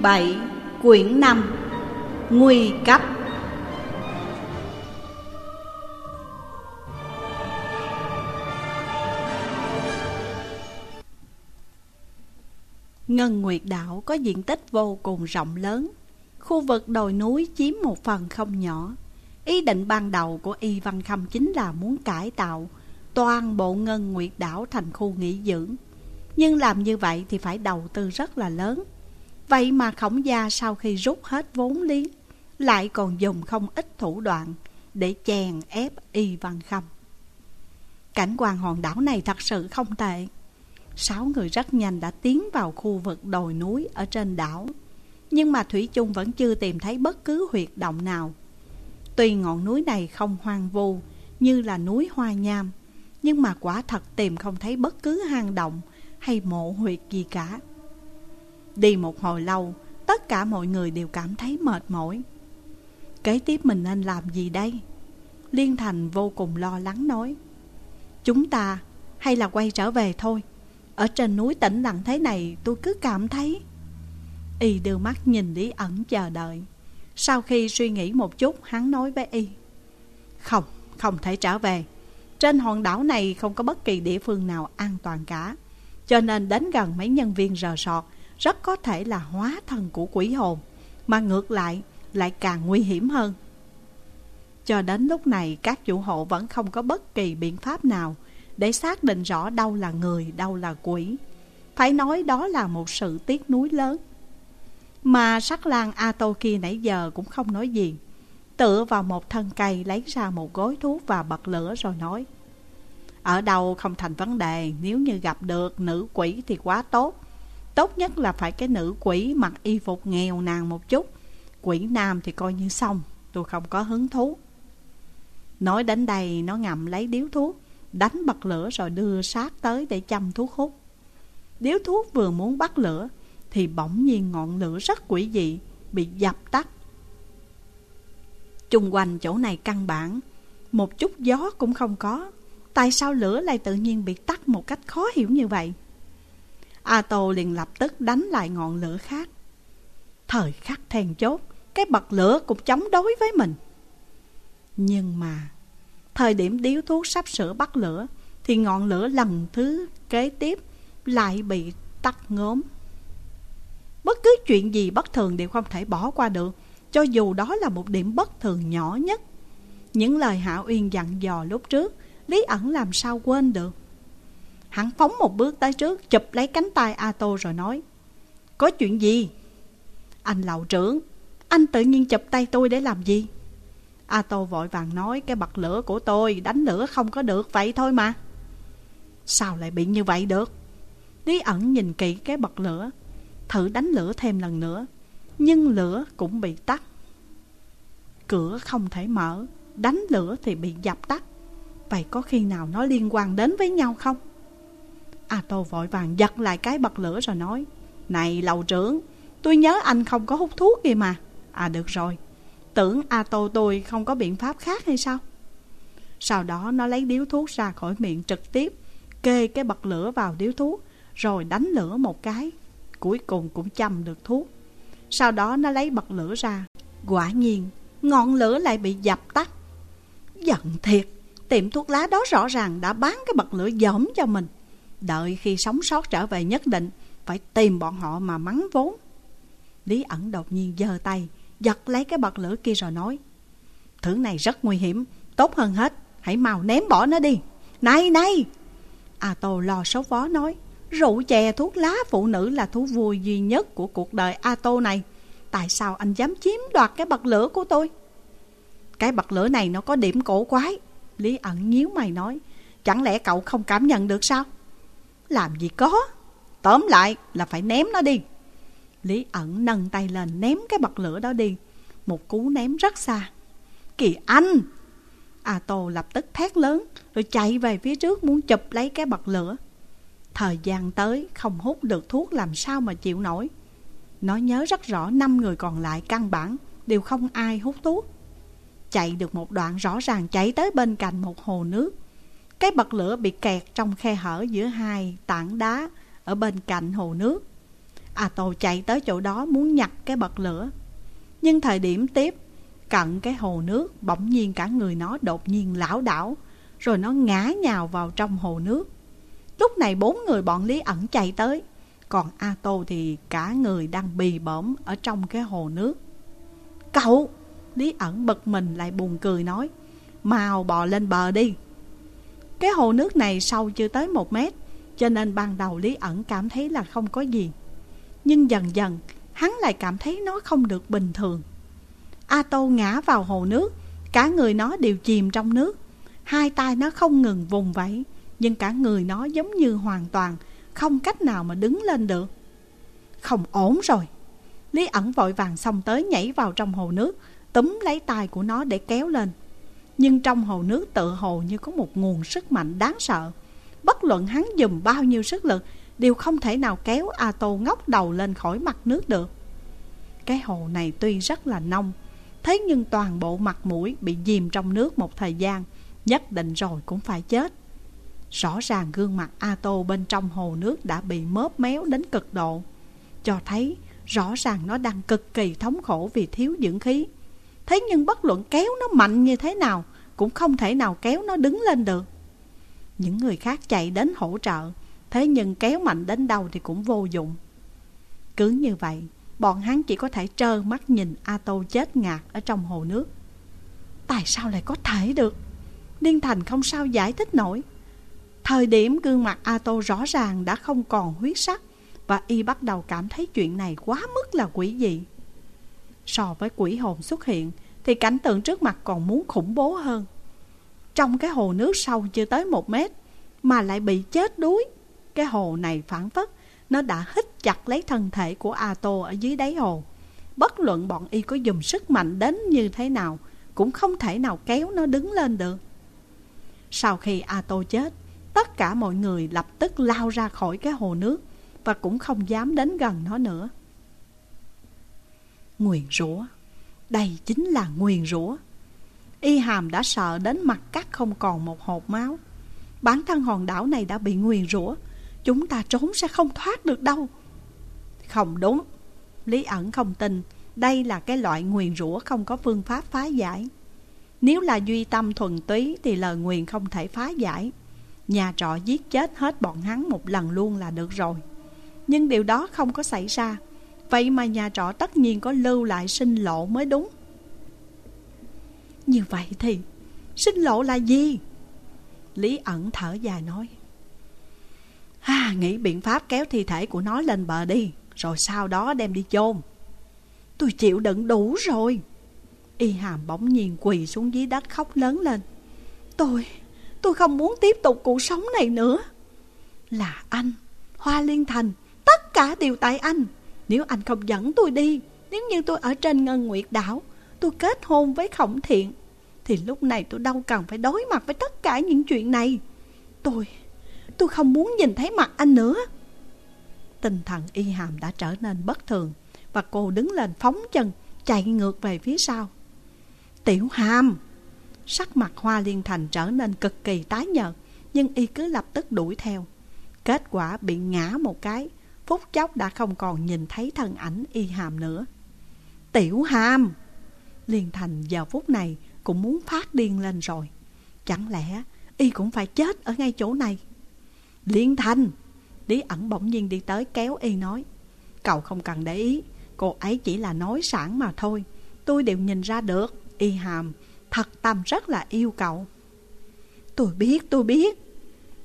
Chương 7 Quyển 5 Nguy cấp. Ngân Nguyệt Đảo có diện tích vô cùng rộng lớn. Khu vực đồi núi chiếm một phần không nhỏ. Ý định ban đầu của Y Văn Khâm chính là muốn cải tạo Toàn bộ Ngân Nguyệt Đảo thành khu nghỉ dưỡng. Nhưng làm như vậy thì phải đầu tư rất là lớn. Vậy mà khổng gia sau khi rút hết vốn liếng Lại còn dùng không ít thủ đoạn Để chèn ép Y Văn Khâm. Cảnh quan hòn đảo này thật sự không tệ. Sáu người rất nhanh đã tiến vào khu vực đồi núi ở trên đảo. Nhưng mà Thủy chung vẫn chưa tìm thấy bất cứ huyệt động nào. Tuy ngọn núi này không hoang vu như là núi Hoa Nham, Nhưng mà quả thật tìm không thấy bất cứ hang động hay mộ huyệt gì cả. Đi một hồi lâu Tất cả mọi người đều cảm thấy mệt mỏi. Kế tiếp mình nên làm gì đây? Liên Thành vô cùng lo lắng nói. Chúng ta hay là quay trở về thôi. Ở trên núi tĩnh lặng thế này tôi cứ cảm thấy. Y đưa mắt nhìn Lý ẩn chờ đợi. Sau khi suy nghĩ một chút hắn nói với Y. Không, không thể trở về. Trên hòn đảo này không có bất kỳ địa phương nào an toàn cả. Cho nên đến gần mấy nhân viên rờ sọt rất có thể là hóa thân của quỷ hồn, mà ngược lại lại càng nguy hiểm hơn. Cho đến lúc này các chủ hộ vẫn không có bất kỳ biện pháp nào để xác định rõ đâu là người, đâu là quỷ. Phải nói đó là một sự tiếc nuối lớn. Mà sắc lang A Tô kia nãy giờ cũng không nói gì. Tựa vào một thân cây lấy ra một gối thuốc và bật lửa rồi nói. Ở đâu không thành vấn đề, nếu như gặp được nữ quỷ thì quá tốt. Tốt nhất là phải cái nữ quỷ mặc y phục nghèo nàn một chút. Quỷ nam thì coi như xong, Tôi không có hứng thú. Nói đến đây, nó ngậm lấy điếu thuốc, Đánh bật lửa rồi đưa sát tới để châm thuốc hút. Điếu thuốc vừa muốn bắt lửa, Thì bỗng nhiên ngọn lửa rất quỷ dị, Bị dập tắt. Trung quanh chỗ này căn bản, Một chút gió cũng không có. Tại sao lửa lại tự nhiên bị tắt một cách khó hiểu như vậy? A Tô liền lập tức đánh lại ngọn lửa khác. Thời khắc then chốt, Cái bật lửa cũng chống đối với mình. Nhưng mà, Thời điểm điếu thuốc sắp sửa bắt lửa, Thì ngọn lửa lần thứ kế tiếp Lại bị tắt ngốm. Bất cứ chuyện gì bất thường đều không thể bỏ qua được, Cho dù đó là một điểm bất thường nhỏ nhất. Những lời Hạ Uyên dặn dò lúc trước, Lý ẩn làm sao quên được? Hắn phóng một bước tới trước, Chụp lấy cánh tay A Tô rồi nói, Có chuyện gì? Anh lậu trưởng, Anh tự nhiên chụp tay tôi để làm gì? A Tô vội vàng nói, Cái bật lửa của tôi, đánh lửa không có được, Vậy thôi mà. Sao lại bị như vậy được? Lý ẩn nhìn kỹ cái bật lửa, Thử đánh lửa thêm lần nữa, Nhưng lửa cũng bị tắt. Cửa không thể mở, Đánh lửa thì bị dập tắt. Vậy có khi nào nó liên quan đến với nhau không? A Tô vội vàng giật lại cái bật lửa rồi nói, Này lầu trưởng, Tôi nhớ anh không có hút thuốc kìa mà. À được rồi. Tưởng A Tô tôi không có biện pháp khác hay sao? Sau đó nó lấy điếu thuốc ra khỏi miệng trực tiếp, Kê cái bật lửa vào điếu thuốc, Rồi đánh lửa một cái, Cuối cùng cũng châm được thuốc. Sau đó nó lấy bật lửa ra, Quả nhiên Ngọn lửa lại bị dập tắt. Giận thiệt, Tiệm thuốc lá đó rõ ràng đã bán cái bật lửa giống cho mình. Đợi khi sống sót trở về nhất định, Phải tìm bọn họ mà mắng vốn. Lý ẩn đột nhiên giơ tay, Giật lấy cái bật lửa kia rồi nói, Thứ này rất nguy hiểm, Tốt hơn hết, Hãy mau ném bỏ nó đi. Này này! A Tô lo xấu vó nói, Rượu chè, thuốc lá phụ nữ là thú vui duy nhất của cuộc đời A Tô này. Tại sao anh dám chiếm đoạt cái bật lửa của tôi? Cái bật lửa này nó có điểm cổ quái. Lý ẩn nhíu mày nói, Chẳng lẽ cậu không cảm nhận được sao? Làm gì có. Tóm lại là phải ném nó đi. Lý ẩn nâng tay lên ném cái bật lửa đó đi. Một cú ném rất xa. Kỳ anh! A Tô lập tức thét lớn, Rồi chạy về phía trước muốn chụp lấy cái bật lửa. Thời gian tới không hút được thuốc làm sao mà chịu nổi. Nó nhớ rất rõ năm người còn lại căn bản, Đều không ai hút thuốc. Chạy được một đoạn rõ ràng chạy tới bên cạnh một hồ nước cái bật lửa bị kẹt trong khe hở giữa hai tảng đá ở bên cạnh hồ nước. A Tô chạy tới chỗ đó muốn nhặt cái bật lửa. Nhưng thời điểm tiếp, Cận cái hồ nước, Bỗng nhiên cả người nó đột nhiên lão đảo, Rồi nó ngã nhào vào trong hồ nước. Lúc này bốn người bọn Lý ẩn chạy tới, Còn A Tô thì cả người đang bì bõm Ở trong cái hồ nước. Cậu! Lý ẩn bật mình lại buồn cười nói. Mau bò lên bờ đi. Cái hồ nước này sâu chưa tới một mét, Cho nên ban đầu Lý ẩn cảm thấy là không có gì. Nhưng dần dần, Hắn lại cảm thấy nó không được bình thường. A Tô ngã vào hồ nước, Cả người nó đều chìm trong nước. Hai tay nó không ngừng vùng vẫy, Nhưng cả người nó giống như hoàn toàn, Không cách nào mà đứng lên được. Không ổn rồi. Lý ẩn vội vàng xông tới nhảy vào trong hồ nước, Túm lấy tay của nó để kéo lên. Nhưng trong hồ nước tự hồ như có một nguồn sức mạnh đáng sợ. Bất luận hắn dùng bao nhiêu sức lực, Đều không thể nào kéo A Tô ngóc đầu lên khỏi mặt nước được. Cái hồ này tuy rất là nông, Thế nhưng toàn bộ mặt mũi bị dìm trong nước một thời gian, Nhất định rồi cũng phải chết. Rõ ràng gương mặt A Tô bên trong hồ nước đã bị mớp méo đến cực độ, Cho thấy rõ ràng nó đang cực kỳ thống khổ vì thiếu dưỡng khí. Thế nhưng bất luận kéo nó mạnh như thế nào, Cũng không thể nào kéo nó đứng lên được. Những người khác chạy đến hỗ trợ, Thế nhưng kéo mạnh đến đâu thì cũng vô dụng. Cứ như vậy, Bọn hắn chỉ có thể trơ mắt nhìn A Tô chết ngạt ở trong hồ nước. Tại sao lại có thể được? Điên Thành không sao giải thích nổi. Thời điểm gương mặt A Tô rõ ràng đã không còn huyết sắc, Và y bắt đầu cảm thấy chuyện này quá mức là quỷ dị. So với quỷ hồn xuất hiện, Thì cảnh tượng trước mặt còn muốn khủng bố hơn. Trong cái hồ nước sâu chưa tới một mét Mà lại bị chết đuối, Cái hồ này phản phất Nó đã hít chặt lấy thân thể của A Tô ở dưới đáy hồ. Bất luận bọn y có dùng sức mạnh đến như thế nào, Cũng không thể nào kéo nó đứng lên được. Sau khi A Tô chết, Tất cả mọi người lập tức lao ra khỏi cái hồ nước Và cũng không dám đến gần nó nữa. Nguyền rủa. Đây chính là nguyền rủa. Y hàm đã sợ đến mặt cắt không còn một hột máu. Bản thân hòn đảo này đã bị nguyền rủa. Chúng ta trốn sẽ không thoát được đâu. Không đúng. Lý ẩn không tin. Đây là cái loại nguyền rủa không có phương pháp phá giải. Nếu là duy tâm thuần túy Thì lời nguyền không thể phá giải. Nhà trọ giết chết hết bọn hắn một lần luôn là được rồi. Nhưng điều đó không có xảy ra. Vậy mà nhà trọ tất nhiên có lưu lại sinh lộ mới đúng. Như vậy thì Sinh lộ là gì? Lý ẩn thở dài nói. À, Nghĩ biện pháp kéo thi thể của nó lên bờ đi Rồi sau đó đem đi chôn. Tôi chịu đựng đủ rồi. Y hàm bỗng nhiên quỳ xuống dưới đất khóc lớn lên. Tôi, tôi không muốn tiếp tục cuộc sống này nữa. Là anh, Hoa Liên Thành Tất cả đều tại anh nếu anh không dẫn tôi đi, Nếu như tôi ở trên Ngân Nguyệt đảo, Tôi kết hôn với Khổng Thiện, Thì lúc này tôi đâu cần phải đối mặt với tất cả những chuyện này. Tôi Tôi không muốn nhìn thấy mặt anh nữa. Tinh thần y hàm đã trở nên bất thường, Và cô đứng lên phóng chân, Chạy ngược về phía sau. Tiểu hàm! Sắc mặt Hoa Liên Thành trở nên cực kỳ tái nhợt, Nhưng y cứ lập tức đuổi theo. Kết quả bị ngã một cái Phút chốc đã không còn nhìn thấy thân ảnh y hàm nữa. Tiểu hàm! Liên thành giờ phút này cũng muốn phát điên lên rồi. Chẳng lẽ y cũng phải chết ở ngay chỗ này? Liên thành! Lý ẩn bỗng nhiên đi tới kéo y nói, Cậu không cần để ý, Cô ấy chỉ là nói sẵn mà thôi. Tôi đều nhìn ra được, Y hàm thật tâm rất là yêu cậu. Tôi biết tôi biết.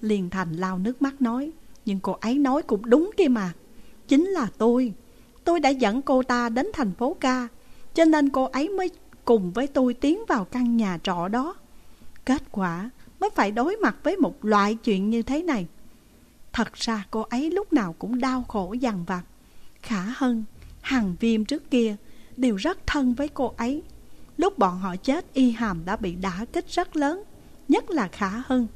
Liên thành lau nước mắt nói nhưng cô ấy nói cũng đúng kia mà. Chính là tôi. Tôi đã dẫn cô ta đến thành phố ca Cho nên cô ấy mới cùng với tôi tiến vào căn nhà trọ đó. Kết quả mới phải đối mặt với một loại chuyện như thế này. Thật ra cô ấy lúc nào cũng đau khổ dằn vặt. Khả Hân, Hằng Viêm trước kia đều rất thân với cô ấy. Lúc bọn họ chết y hàm đã bị đả kích rất lớn Nhất là Khả Hân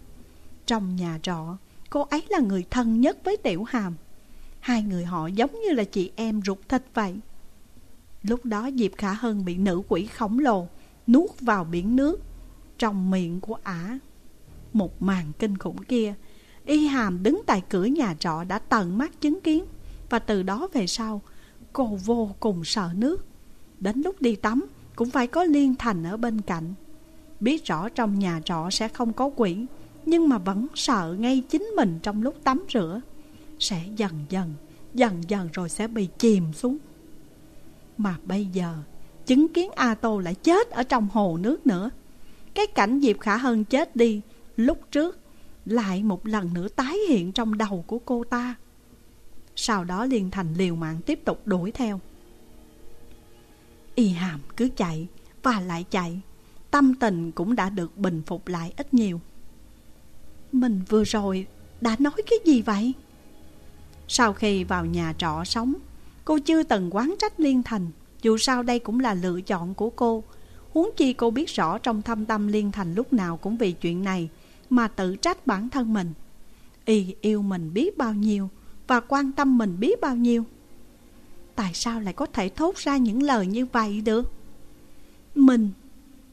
Trong nhà trọ Cô ấy là người thân nhất với Tiểu Hàm. Hai người họ giống như là chị em ruột thịt vậy. Lúc đó Diệp Khả Hân bị nữ quỷ khổng lồ Nuốt vào biển nước Trong miệng của ả. Một màn kinh khủng kia, Y Hàm đứng tại cửa nhà trọ đã tận mắt chứng kiến Và từ đó về sau, Cô vô cùng sợ nước. Đến lúc đi tắm, Cũng phải có Liên Thành ở bên cạnh. Biết rõ trong nhà trọ sẽ không có quỷ nhưng mà vẫn sợ ngay chính mình trong lúc tắm rửa. Sẽ dần dần Dần dần rồi sẽ bị chìm xuống. Mà bây giờ, Chứng kiến A Tô lại chết ở trong hồ nước nữa. Cái cảnh Diệp Khả Hân chết đi, Lúc trước Lại một lần nữa tái hiện trong đầu của cô ta. Sau đó Liên Thành liều mạng tiếp tục đuổi theo. Y hàm cứ chạy Và lại chạy, Tâm tình cũng đã được bình phục lại ít nhiều. Mình vừa rồi đã nói cái gì vậy? Sau khi vào nhà trọ sống, Cô chưa từng quán trách Liên Thành, Dù sao đây cũng là lựa chọn của cô. Huống chi cô biết rõ trong thâm tâm Liên Thành lúc nào cũng vì chuyện này Mà tự trách bản thân mình. Y yêu mình biết bao nhiêu Và quan tâm mình biết bao nhiêu. Tại sao lại có thể thốt ra những lời như vậy được? Mình,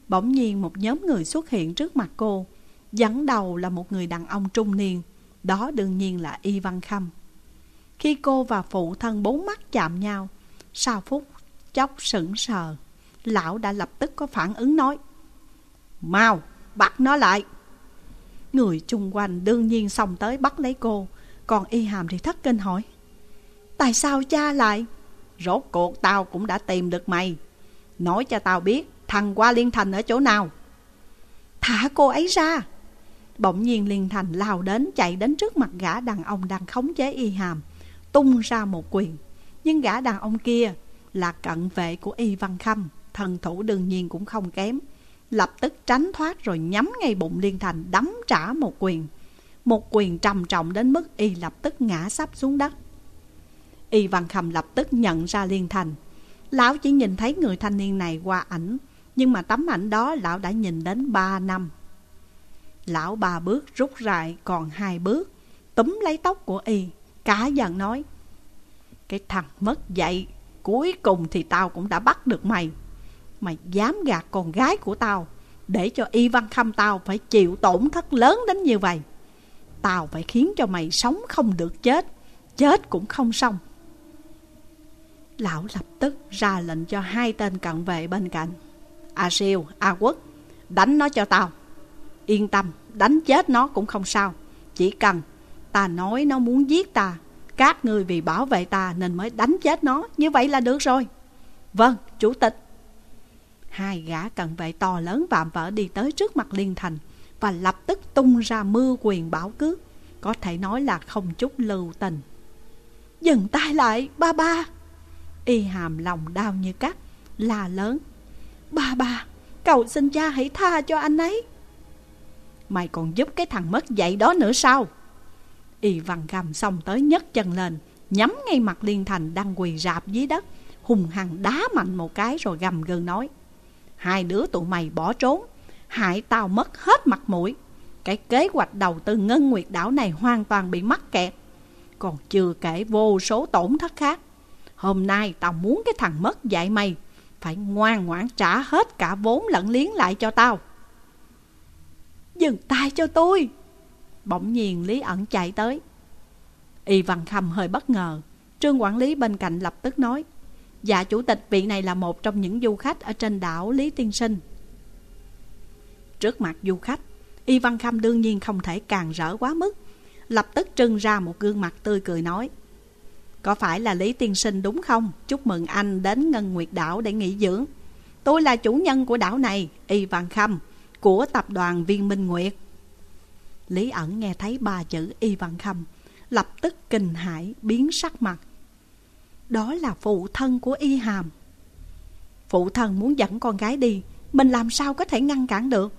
Bỗng nhiên một nhóm người xuất hiện trước mặt cô Dẫn đầu là một người đàn ông trung niên, Đó đương nhiên là Y Văn Khâm. Khi cô và phụ thân bốn mắt chạm nhau, Sau phút chốc sững sờ, Lão đã lập tức có phản ứng nói, Mau, bắt nó lại. Người chung quanh đương nhiên xông tới bắt lấy cô, Còn Y Hàm thì thất kinh hỏi, Tại sao cha lại? Rốt cuộc tao cũng đã tìm được mày. Nói cho tao biết Thằng qua Liên Thành ở chỗ nào. Thả cô ấy ra. Bỗng nhiên Liên Thành lao đến, Chạy đến trước mặt gã đàn ông đang khống chế y hàm, Tung ra một quyền. Nhưng gã đàn ông kia Là cận vệ của y văn khâm, Thần thủ đương nhiên cũng không kém. Lập tức tránh thoát rồi nhắm ngay bụng Liên Thành, Đấm trả một quyền. Một quyền trầm trọng đến mức y lập tức ngã sắp xuống đất. Y Văn Khâm lập tức nhận ra Liên Thành. Lão chỉ nhìn thấy người thanh niên này qua ảnh, Nhưng mà tấm ảnh đó lão đã nhìn đến ba năm. Lão ba bước rút lại còn hai bước Túm lấy tóc của y cá giận nói Cái thằng mất dạy Cuối cùng thì tao cũng đã bắt được mày. Mày dám gạt con gái của tao Để cho Y Văn Khâm tao phải chịu tổn thất lớn đến như vậy. Tao phải khiến cho mày sống không được chết Chết cũng không xong. Lão lập tức ra lệnh cho hai tên cận vệ bên cạnh A Siêu, A Quốc Đánh nó cho tao. Yên tâm, đánh chết nó cũng không sao. Chỉ cần ta nói nó muốn giết ta Các người vì bảo vệ ta nên mới đánh chết nó. Như vậy là được rồi. Vâng, chủ tịch. Hai gã cận vệ to lớn vạm vỡ đi tới trước mặt Liên Thành Và lập tức tung ra mưa quyền bảo cướp Có thể nói là không chút lưu tình. Dừng tay lại, ba ba. Y hàm lòng đau như cắt La lớn. Ba ba Cầu xin cha hãy tha cho anh ấy. Mày còn giúp cái thằng mất dạy đó nữa sao? Y văn gầm xong tới nhấc chân lên, Nhắm ngay mặt Liên Thành đang quỳ rạp dưới đất, Hùng hằng đá mạnh một cái rồi gầm gừ nói, Hai đứa tụi mày bỏ trốn, Hại tao mất hết mặt mũi. Cái kế hoạch đầu tư ngân nguyệt đảo này hoàn toàn bị mắc kẹt, Còn chưa kể vô số tổn thất khác. Hôm nay tao muốn cái thằng mất dạy mày Phải ngoan ngoãn trả hết cả vốn lẫn liếng lại cho tao. Dừng tay cho tôi. Bỗng nhiên Lý ẩn chạy tới. Y Văn Khâm hơi bất ngờ. Trương quản lý bên cạnh lập tức nói Dạ chủ tịch vị này là một trong những du khách Ở trên đảo Lý Tiên Sinh. Trước mặt du khách Y Văn Khâm đương nhiên không thể càng rỡ quá mức. Lập tức trưng ra một gương mặt tươi cười nói có phải là Lý Tiên Sinh đúng không? Chúc mừng anh đến Ngân Nguyệt Đảo để nghỉ dưỡng. Tôi là chủ nhân của đảo này, Y Văn Khâm, của tập đoàn Viên Minh Nguyệt. Lý ẩn nghe thấy ba chữ Y Văn Khâm, lập tức kinh hãi biến sắc mặt. Đó là phụ thân của Y Hàm. Phụ thân muốn dẫn con gái đi, mình làm sao có thể ngăn cản được.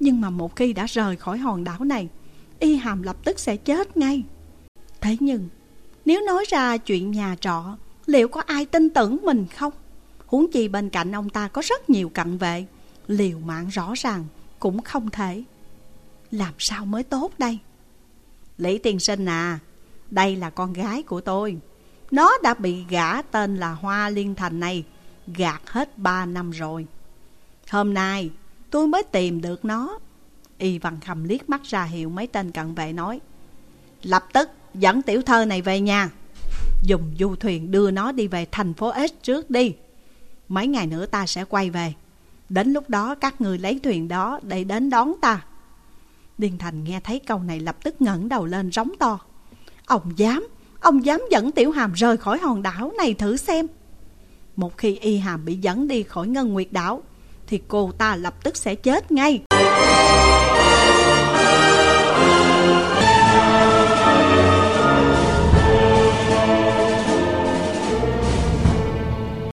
Nhưng mà một khi đã rời khỏi hòn đảo này, Y Hàm lập tức sẽ chết ngay. Thế nhưng nếu nói ra chuyện nhà trọ Liệu có ai tin tưởng mình không Huống chi bên cạnh ông ta có rất nhiều cận vệ Liều mạng rõ ràng cũng không thể. Làm sao mới tốt đây? Lý tiên sinh à Đây là con gái của tôi. Nó đã bị gã tên là Hoa Liên Thành này Gạt hết ba năm rồi. Hôm nay tôi mới tìm được nó. Y Văn Khâm liếc mắt ra hiệu mấy tên cận vệ nói, Lập tức dẫn tiểu thơ này về nhà. Dùng du thuyền đưa nó đi về thành phố S trước đi. Mấy ngày nữa ta sẽ quay về. Đến lúc đó các người lấy thuyền đó để đến đón ta. Điền Thành nghe thấy câu này lập tức ngẩng đầu lên rống to. Ông dám, ông dám dẫn Tiểu Hàm rời khỏi hòn đảo này thử xem. Một khi Y Hàm bị dẫn đi khỏi Ngân Nguyệt đảo Thì cô ta lập tức sẽ chết ngay.